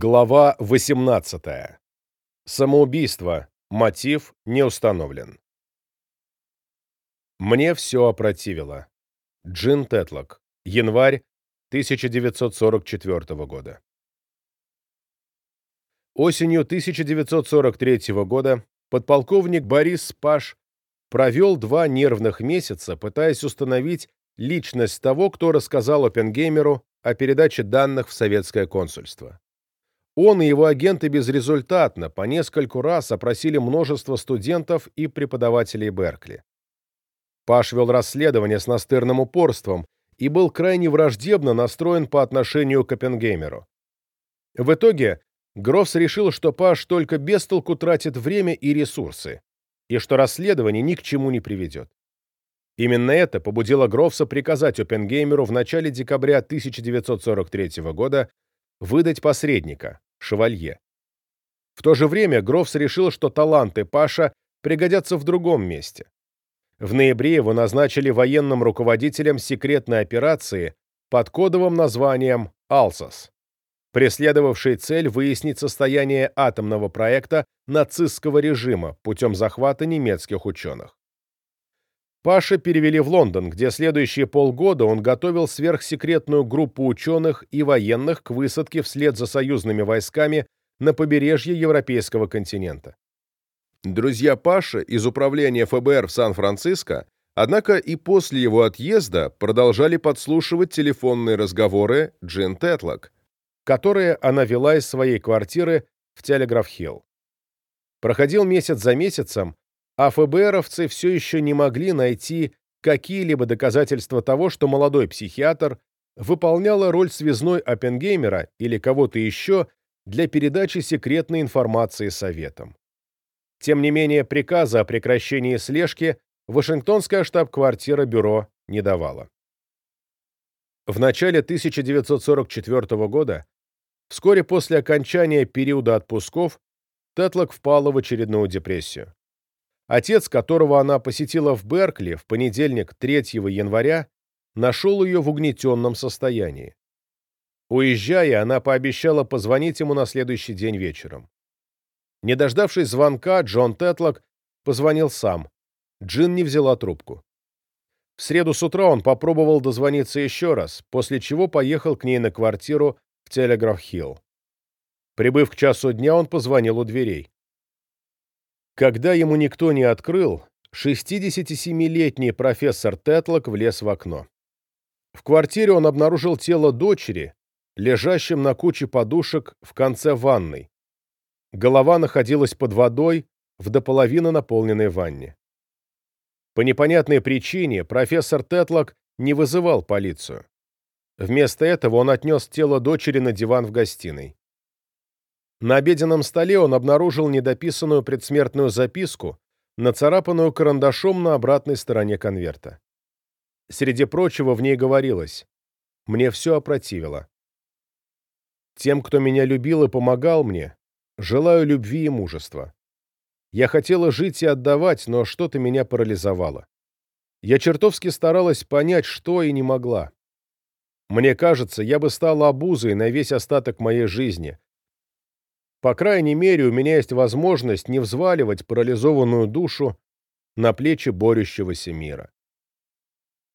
Глава 18. Самоубийство. Мотив не установлен. Мне все опротивило. Джин Тетлок. Январь 1944 года. Осенью 1943 года подполковник Борис Паш провел два нервных месяца, пытаясь установить личность того, кто рассказал Оппенгеймеру о передаче данных в советское консульство. Он и его агенты безрезультатно по нескольку раз опросили множество студентов и преподавателей Беркли. Паш вел расследование с настырным упорством и был крайне враждебно настроен по отношению к Оппенгеймеру. В итоге Грофс решил, что Паш только без толку тратит время и ресурсы, и что расследование ни к чему не приведет. Именно это побудило Грофса приказать Оппенгеймеру в начале декабря 1943 года выдать посредника, шевалье. В то же время Грофс решил, что таланты Паша пригодятся в другом месте. В ноябре его назначили военным руководителем секретной операции под кодовым названием «Алсос», преследовавшей цель выяснить состояние атомного проекта нацистского режима путем захвата немецких ученых. Паша перевели в Лондон, где следующие полгода он готовил сверхсекретную группу ученых и военных к высадке вслед за союзными войсками на побережье Европейского континента. Друзья Паша из управления ФБР в Сан-Франциско, однако и после его отъезда продолжали подслушивать телефонные разговоры Джин Тетлок, которые она вела из своей квартиры в Телеграф-Хилл. Проходил месяц за месяцем, а ФБРовцы все еще не могли найти какие-либо доказательства того, что молодой психиатр выполняла роль связной Оппенгеймера или кого-то еще для передачи секретной информации Советам. Тем не менее, приказа о прекращении слежки Вашингтонская штаб-квартира бюро не давала. В начале 1944 года, вскоре после окончания периода отпусков, Тетлок впала в очередную депрессию. Отец, которого она посетила в Беркли в понедельник 3 января, нашел ее в угнетенном состоянии. Уезжая, она пообещала позвонить ему на следующий день вечером. Не дождавшись звонка, Джон Тетлок позвонил сам. Джин не взяла трубку. В среду с утра он попробовал дозвониться еще раз, после чего поехал к ней на квартиру в Телеграф-Хилл. Прибыв к часу дня, он позвонил у дверей. Когда ему никто не открыл, 67-летний профессор Тетлок влез в окно. В квартире он обнаружил тело дочери, лежащим на куче подушек в конце ванной. Голова находилась под водой в до наполненной ванне. По непонятной причине профессор Тетлок не вызывал полицию. Вместо этого он отнес тело дочери на диван в гостиной. На обеденном столе он обнаружил недописанную предсмертную записку, нацарапанную карандашом на обратной стороне конверта. Среди прочего в ней говорилось «Мне все опротивило. Тем, кто меня любил и помогал мне, желаю любви и мужества. Я хотела жить и отдавать, но что-то меня парализовало. Я чертовски старалась понять, что и не могла. Мне кажется, я бы стала обузой на весь остаток моей жизни, по крайней мере, у меня есть возможность не взваливать парализованную душу на плечи борющегося мира.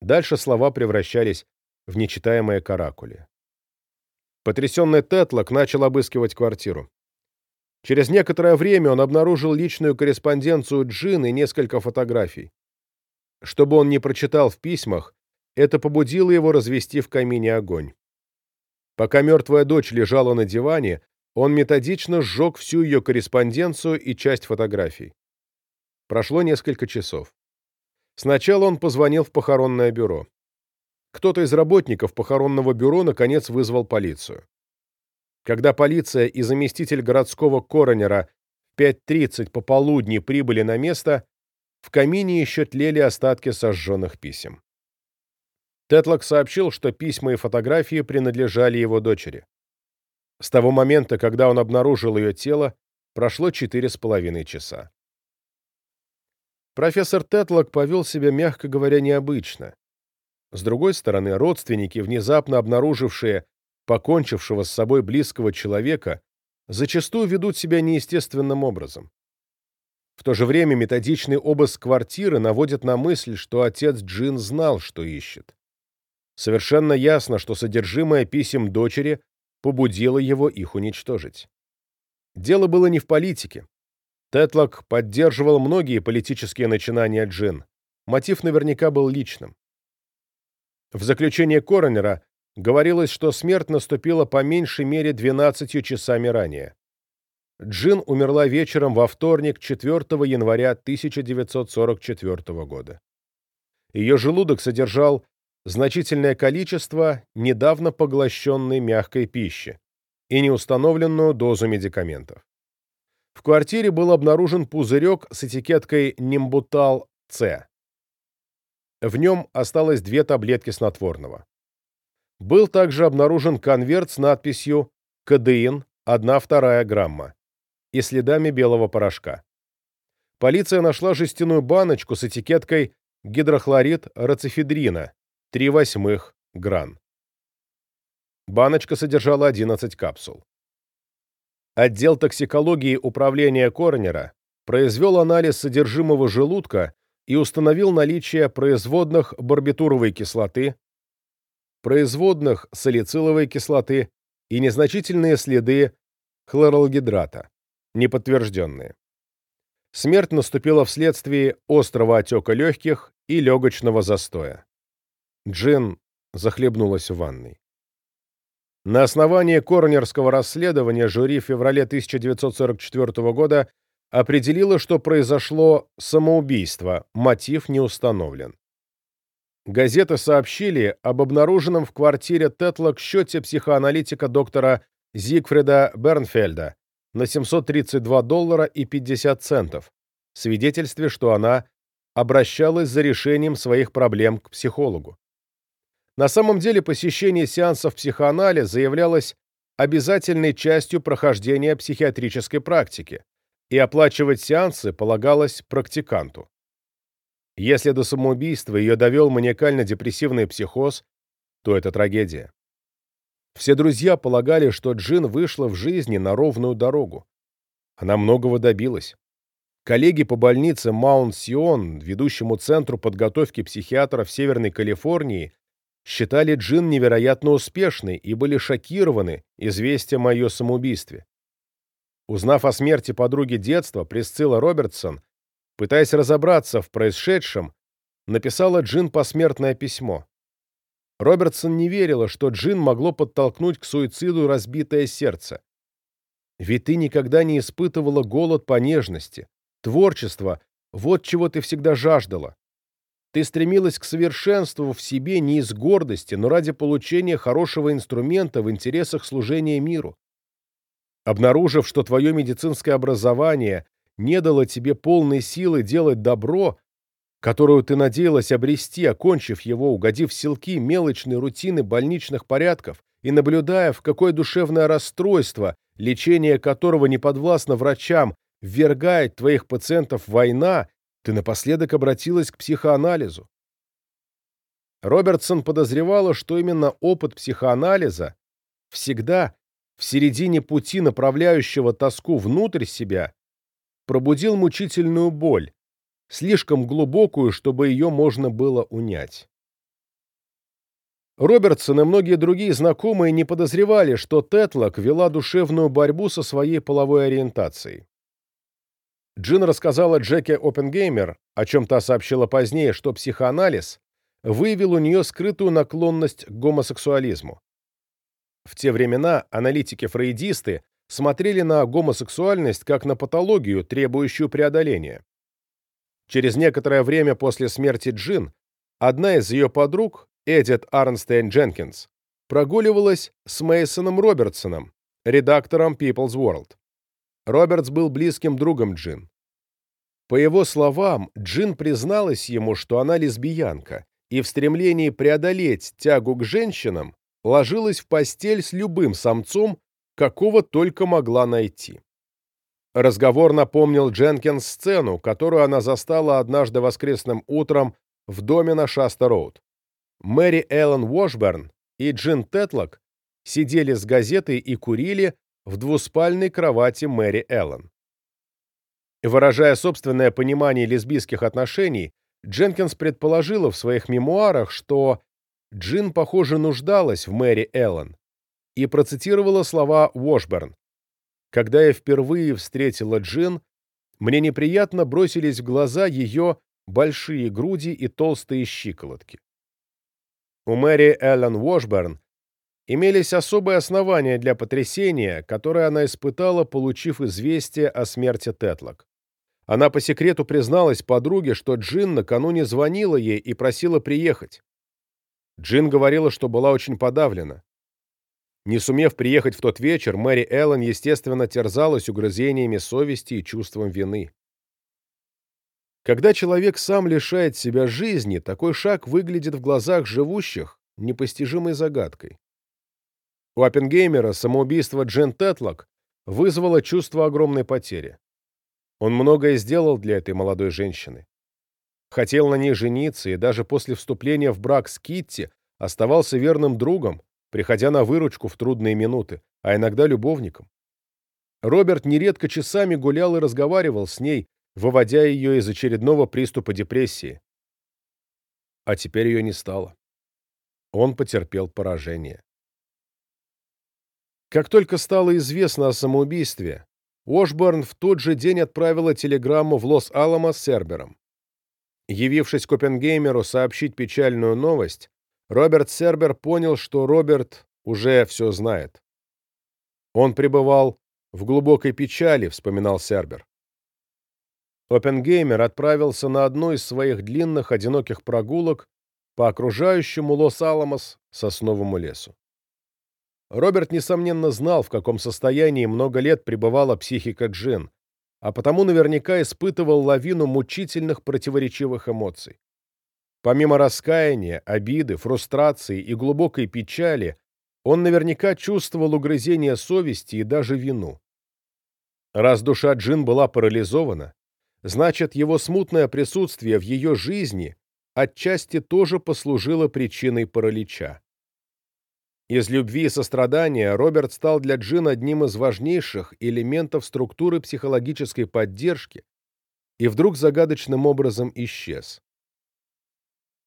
Дальше слова превращались в нечитаемые каракули. Потрясенный Тетлок начал обыскивать квартиру. Через некоторое время он обнаружил личную корреспонденцию Джин и несколько фотографий. Чтобы он не прочитал в письмах, это побудило его развести в камине огонь. Пока мертвая дочь лежала на диване, он методично сжег всю ее корреспонденцию и часть фотографий. Прошло несколько часов. Сначала он позвонил в похоронное бюро. Кто-то из работников похоронного бюро наконец вызвал полицию. Когда полиция и заместитель городского коронера в 5.30 пополудни прибыли на место, в камине еще тлели остатки сожженных писем. Тетлок сообщил, что письма и фотографии принадлежали его дочери. С того момента, когда он обнаружил ее тело, прошло четыре с половиной часа. Профессор Тетлок повел себя, мягко говоря, необычно. С другой стороны, родственники, внезапно обнаружившие покончившего с собой близкого человека, зачастую ведут себя неестественным образом. В то же время методичный обыск квартиры наводит на мысль, что отец Джин знал, что ищет. Совершенно ясно, что содержимое писем дочери побудило его их уничтожить. Дело было не в политике. Тетлок поддерживал многие политические начинания Джин. Мотив наверняка был личным. В заключение коронера говорилось, что смерть наступила по меньшей мере 12 часами ранее. Джин умерла вечером во вторник, 4 января 1944 года. Ее желудок содержал значительное количество недавно поглощенной мягкой пищи и неустановленную дозу медикаментов. В квартире был обнаружен пузырек с этикеткой «Нимбутал-С». В нем осталось две таблетки снотворного. Был также обнаружен конверт с надписью «Кадеин, 1-2 грамма» и следами белого порошка. Полиция нашла жестяную баночку с этикеткой «Гидрохлорид рацифедрина, 3 восьмых гран». Баночка содержала 11 капсул. Отдел токсикологии управления Корнера произвел анализ содержимого желудка и установил наличие производных барбитуровой кислоты, производных салициловой кислоты и незначительные следы хлоралгидрата, неподтвержденные. Смерть наступила вследствие острого отека легких и легочного застоя. Джин захлебнулась в ванной. На основании коронерского расследования жюри в феврале 1944 года определило, что произошло самоубийство, мотив не установлен. Газеты сообщили об обнаруженном в квартире Тетлок счете психоаналитика доктора Зигфрида Бернфельда на 732 доллара и 50 центов, свидетельстве, что она обращалась за решением своих проблем к психологу. На самом деле посещение сеансов психоанализа являлось обязательной частью прохождения психиатрической практики, и оплачивать сеансы полагалось практиканту. Если до самоубийства ее довел маниакально-депрессивный психоз, то это трагедия. Все друзья полагали, что Джин вышла в жизни на ровную дорогу. Она многого добилась. Коллеги по больнице Маунт-Сион, ведущему центру подготовки психиатров Северной Калифорнии, считали Джин невероятно успешной и были шокированы известием о ее самоубийстве. Узнав о смерти подруги детства, Присцилла Робертсон, пытаясь разобраться в происшедшем, написала Джин посмертное письмо. Робертсон не верила, что Джин могло подтолкнуть к суициду разбитое сердце. Ведь ты никогда не испытывала голод по нежности, творчество — вот чего ты всегда жаждала. Ты стремилась к совершенству в себе не из гордости, но ради получения хорошего инструмента в интересах служения миру. Обнаружив, что твое медицинское образование не дало тебе полной силы делать добро, которую ты надеялась обрести, окончив его, угодив в селки мелочной рутины больничных порядков и наблюдая, в какое душевное расстройство, лечение которого не подвластно врачам, ввергает твоих пациентов война, ты напоследок обратилась к психоанализу. Робертсон подозревала, что именно опыт психоанализа всегда в середине пути, направляющего тоску внутрь себя, пробудил мучительную боль, слишком глубокую, чтобы ее можно было унять. Робертсон и многие другие знакомые не подозревали, что Тетлок вела душевную борьбу со своей половой ориентацией. Джин рассказала Джеке Оппенгеймер, о чем та сообщила позднее, что психоанализ выявил у нее скрытую наклонность к гомосексуализму. В те времена аналитики-фрейдисты смотрели на гомосексуальность как на патологию, требующую преодоления. Через некоторое время после смерти Джин одна из ее подруг, Эдит Арнстейн Дженкинс, прогуливалась с Мейсоном Робертсоном, редактором People's World. Робертс был близким другом Джин. По его словам, Джин призналась ему, что она лесбиянка, и в стремлении преодолеть тягу к женщинам ложилась в постель с любым самцом, какого только могла найти. Разговор напомнил Дженкинс сцену, которую она застала однажды воскресным утром в доме на Шаста-Роуд. Мэри Эллен Уошберн и Джин Тетлок сидели с газетой и курили, в двуспальной кровати Мэри Эллен. Выражая собственное понимание лесбийских отношений, Дженкинс предположила в своих мемуарах, что Джин, похоже, нуждалась в Мэри Эллен, и процитировала слова Уошберн. «Когда я впервые встретила Джин, мне неприятно бросились в глаза ее большие груди и толстые щиколотки». У Мэри Эллен Уошберн имелись особые основания для потрясения, которое она испытала, получив известие о смерти Тетлок. Она по секрету призналась подруге, что Джин накануне звонила ей и просила приехать. Джин говорила, что была очень подавлена. Не сумев приехать в тот вечер, Мэри Эллен, естественно, терзалась угрызениями совести и чувством вины. Когда человек сам лишает себя жизни, такой шаг выглядит в глазах живущих непостижимой загадкой. У Оппенгеймера самоубийство Джин Тетлок вызвало чувство огромной потери. Он многое сделал для этой молодой женщины. Хотел на ней жениться и даже после вступления в брак с Китти оставался верным другом, приходя на выручку в трудные минуты, а иногда любовником. Роберт нередко часами гулял и разговаривал с ней, выводя ее из очередного приступа депрессии. А теперь ее не стало. Он потерпел поражение. Как только стало известно о самоубийстве, Ошборн в тот же день отправила телеграмму в Лос-Аламос с Сербером. Явившись к Оппенгеймеру сообщить печальную новость, Роберт Сербер понял, что Роберт уже все знает. Он пребывал в глубокой печали, вспоминал Сербер. Оппенгеймер отправился на одну из своих длинных одиноких прогулок по окружающему Лос-Аламос сосновому лесу. Роберт, несомненно, знал, в каком состоянии много лет пребывала психика Джин, а потому наверняка испытывал лавину мучительных противоречивых эмоций. Помимо раскаяния, обиды, фрустрации и глубокой печали, он наверняка чувствовал угрызение совести и даже вину. Раз душа Джин была парализована, значит, его смутное присутствие в ее жизни отчасти тоже послужило причиной паралича. Из любви и сострадания Роберт стал для Джин одним из важнейших элементов структуры психологической поддержки и вдруг загадочным образом исчез.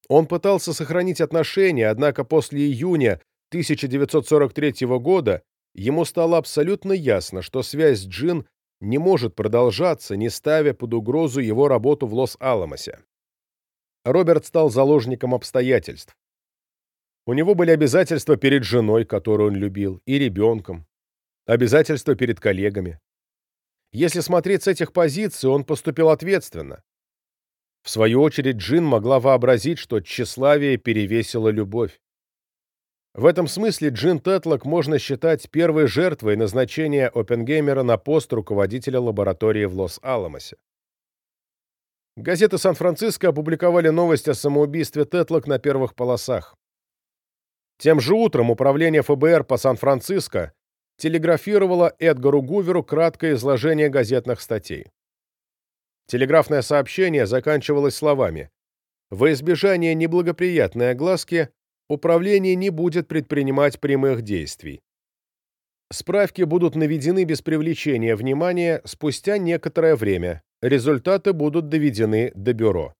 Он пытался сохранить отношения, однако после июня 1943 года ему стало абсолютно ясно, что связь с Джин не может продолжаться, не ставя под угрозу его работу в Лос-Аламосе. Роберт стал заложником обстоятельств. У него были обязательства перед женой, которую он любил, и ребенком, обязательства перед коллегами. Если смотреть с этих позиций, он поступил ответственно. В свою очередь, Джин могла вообразить, что тщеславие перевесило любовь. В этом смысле Джин Тетлок можно считать первой жертвой назначения Оппенгеймера на пост руководителя лаборатории в Лос-Аламосе. Газеты Сан-Франциско опубликовали новость о самоубийстве Тетлок на первых полосах. Тем же утром управление ФБР по Сан-Франциско телеграфировало Эдгару Гуверу краткое изложение газетных статей. Телеграфное сообщение заканчивалось словами «Во избежание неблагоприятной огласки управление не будет предпринимать прямых действий. Справки будут наведены без привлечения внимания спустя некоторое время. Результаты будут доведены до бюро.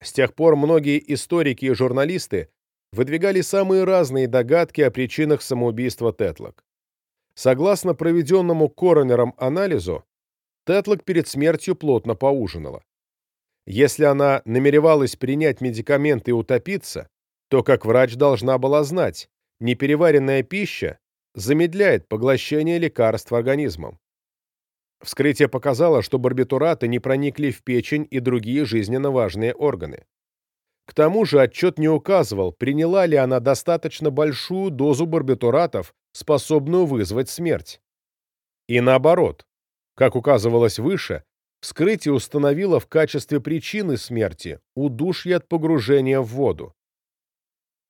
С тех пор многие историки и журналисты выдвигали самые разные догадки о причинах самоубийства Тетлок. Согласно проведенному коронером анализу, Тетлок перед смертью плотно поужинала. Если она намеревалась принять медикаменты и утопиться, то, как врач должна была знать, непереваренная пища замедляет поглощение лекарств организмом. Вскрытие показало, что барбитураты не проникли в печень и другие жизненно важные органы. К тому же отчет не указывал, приняла ли она достаточно большую дозу барбитуратов, способную вызвать смерть. И наоборот, как указывалось выше, вскрытие установило в качестве причины смерти удушье от погружения в воду.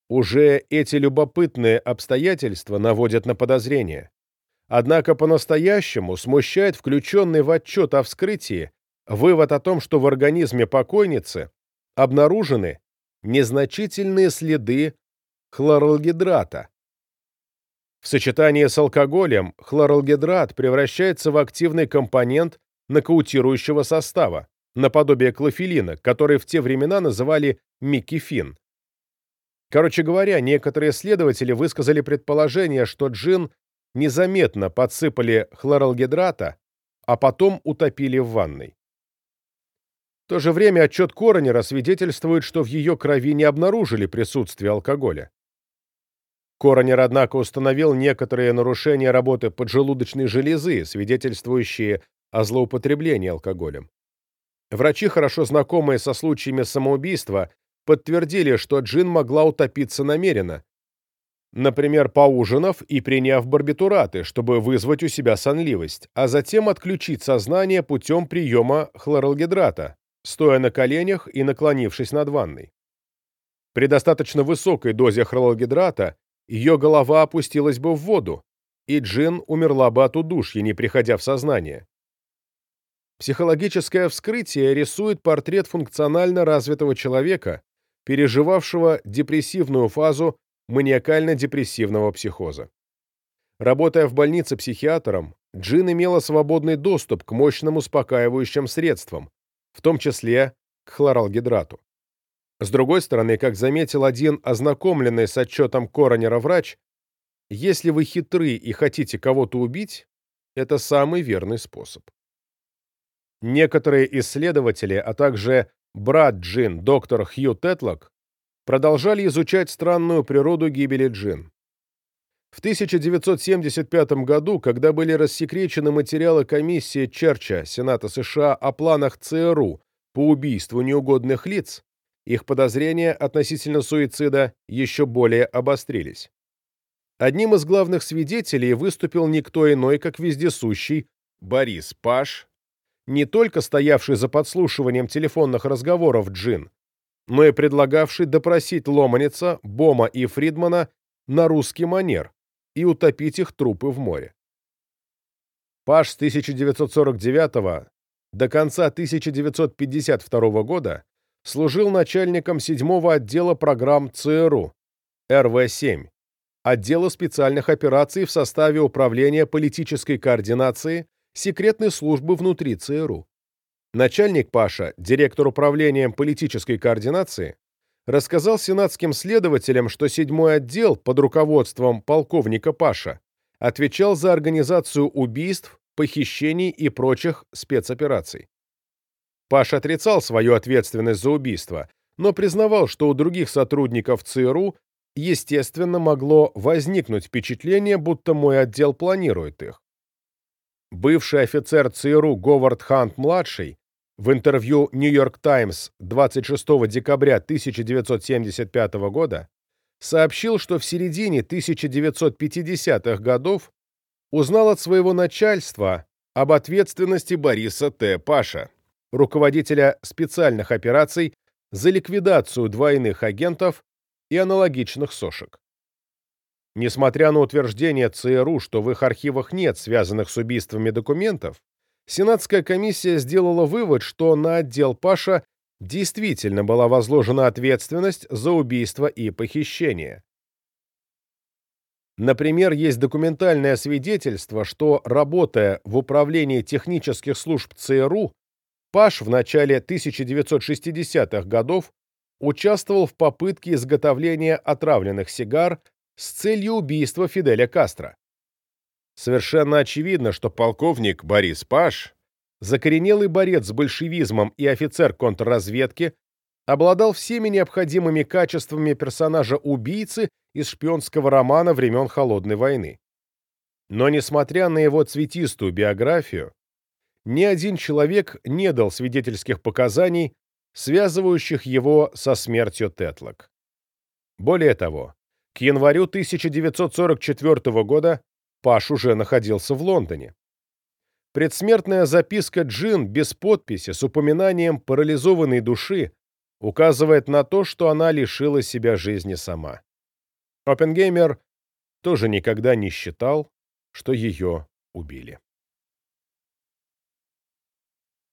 Уже эти любопытные обстоятельства наводят на подозрение. Однако по-настоящему смущает включенный в отчет о вскрытии вывод о том, что в организме покойницы обнаружены незначительные следы хлоралгидрата. В сочетании с алкоголем хлоралгидрат превращается в активный компонент нокаутирующего состава, наподобие клофелина, который в те времена называли микефин. Короче говоря, некоторые исследователи высказали предположение, что джин незаметно подсыпали хлоралгидрата, а потом утопили в ванной. В то же время отчет Коронера свидетельствует, что в ее крови не обнаружили присутствие алкоголя. Коронер, однако, установил некоторые нарушения работы поджелудочной железы, свидетельствующие о злоупотреблении алкоголем. Врачи, хорошо знакомые со случаями самоубийства, подтвердили, что Джин могла утопиться намеренно, например, поужинав и приняв барбитураты, чтобы вызвать у себя сонливость, а затем отключить сознание путем приема хлоралгидрата, стоя на коленях и наклонившись над ванной. При достаточно высокой дозе хлоралгидрата ее голова опустилась бы в воду, и Джин умерла бы от удушья, не приходя в сознание. Психологическое вскрытие рисует портрет функционально развитого человека, переживавшего депрессивную фазу маниакально-депрессивного психоза. Работая в больнице психиатром, Джин имела свободный доступ к мощным успокаивающим средствам, в том числе к хлоралгидрату. С другой стороны, как заметил один ознакомленный с отчетом Коронера врач, если вы хитры и хотите кого-то убить, это самый верный способ. Некоторые исследователи, а также брат Джин, доктор Хью Тетлок, продолжали изучать странную природу гибели Джин. В 1975 году, когда были рассекречены материалы комиссии Черча Сената США о планах ЦРУ по убийству неугодных лиц, их подозрения относительно суицида еще более обострились. Одним из главных свидетелей выступил никто иной, как вездесущий Борис Паш, не только стоявший за подслушиванием телефонных разговоров Джин, но и предлагавший допросить Ломаница, Бома и Фридмана на русский манер и утопить их трупы в море. Паш с 1949 до конца 1952 года служил начальником 7-го отдела программ ЦРУ, РВ-7, отдела специальных операций в составе Управления политической координации секретной службы внутри ЦРУ. Начальник Паша, директор управлением политической координации, рассказал сенатским следователям, что седьмой отдел под руководством полковника Паша отвечал за организацию убийств, похищений и прочих спецопераций. Паш отрицал свою ответственность за убийство, но признавал, что у других сотрудников ЦРУ естественно могло возникнуть впечатление, будто мой отдел планирует их. Бывший офицер ЦРУ Говард Хант-младший в интервью New York Times 26 декабря 1975 года сообщил, что в середине 1950-х годов узнал от своего начальства об ответственности Бориса Т. Паша, руководителя специальных операций за ликвидацию двойных агентов и аналогичных сошек. Несмотря на утверждение ЦРУ, что в их архивах нет связанных с убийствами документов, Сенатская комиссия сделала вывод, что на отдел Паша действительно была возложена ответственность за убийство и похищение. Например, есть документальное свидетельство, что, работая в Управлении технических служб ЦРУ, Паш в начале 1960-х годов участвовал в попытке изготовления отравленных сигар с целью убийства Фиделя Кастро. Совершенно очевидно, что полковник Борис Паш, закоренелый борец с большевизмом и офицер контрразведки, обладал всеми необходимыми качествами персонажа-убийцы из шпионского романа времен Холодной войны. Но, несмотря на его цветистую биографию, ни один человек не дал свидетельских показаний, связывающих его со смертью Тетлок. Более того, к январю 1944 года Паш уже находился в Лондоне. Предсмертная записка Джин без подписи с упоминанием парализованной души указывает на то, что она лишила себя жизни сама. Оппенгеймер тоже никогда не считал, что ее убили.